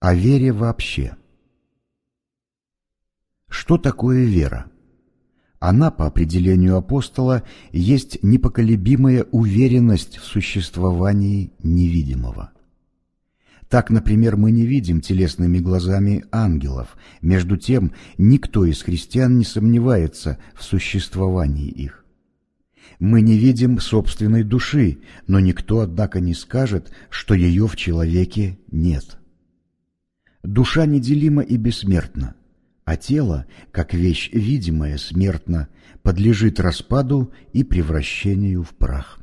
О вере вообще. Что такое вера? Она, по определению апостола, есть непоколебимая уверенность в существовании невидимого. Так, например, мы не видим телесными глазами ангелов, между тем никто из христиан не сомневается в существовании их. Мы не видим собственной души, но никто, однако, не скажет, что ее в человеке нет. Душа неделима и бессмертна, а тело, как вещь видимая, смертна, подлежит распаду и превращению в прах.